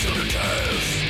sugar test.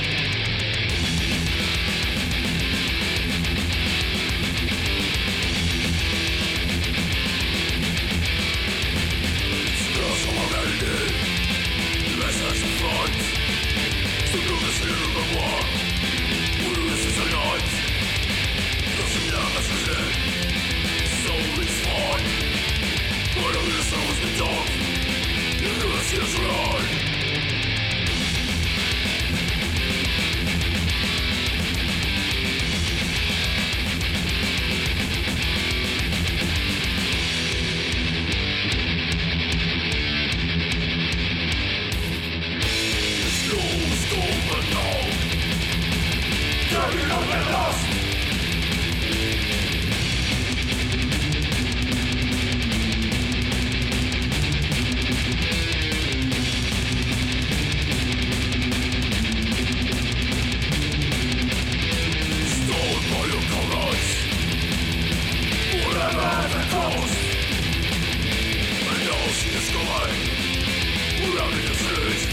жить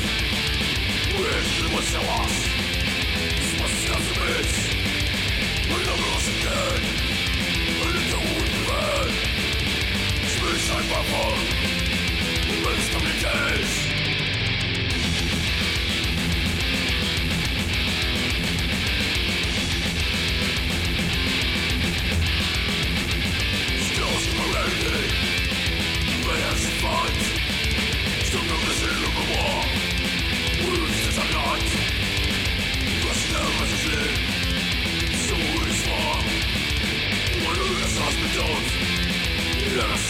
Выжившего вас Спасти нас быть Мы на гроши день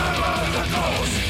America goes.